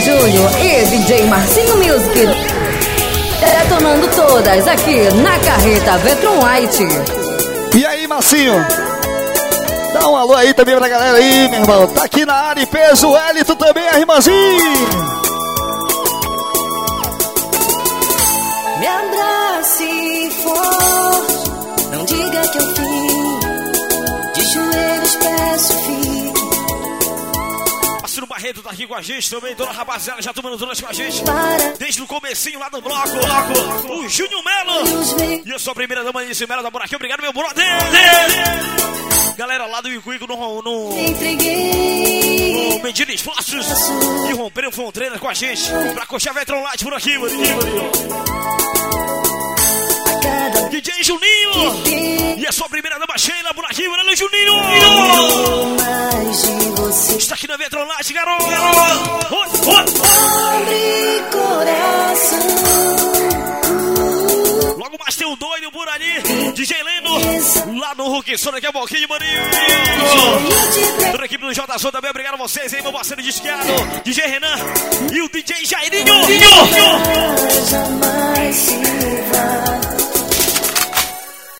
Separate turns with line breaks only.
Júnior e DJ Marcinho Music. Detonando todas aqui na carreta Vetron White.
E aí, Marcinho? Dá um alô aí também pra galera aí, meu irmão. Tá aqui na área e peso, Elito também, a irmãzinha.
Me abrace forte, não diga que eu fim.
Barreto tá aqui com a gente também, toda a rapaziada já tomando todas com a gente.
Para
Desde o comecinho lá do bloco, bloco. o Júnior Melo. E eu sou a primeira dama Início Melo da Buraquinha. Obrigado, meu brother. Galera lá do Icuico no, no, no Medina Esforços. E romperam fronteiras com a gente. Pra coxar Vetron Light por aqui, mano. DJ Juninho. E a sua primeira dama Sheila por aqui, mano. Juninho. Está aqui na Vetron Light, garoto. Oi.
Abre coração.
Logo mais tem o doido por ali. DJ Lendo. Lá no Hulk Só daqui a pouquinho, maninho. Toda a equipe do JSO também, obrigado a vocês aí, meu parceiro de esquiado, DJ Renan e o DJ Jairinho.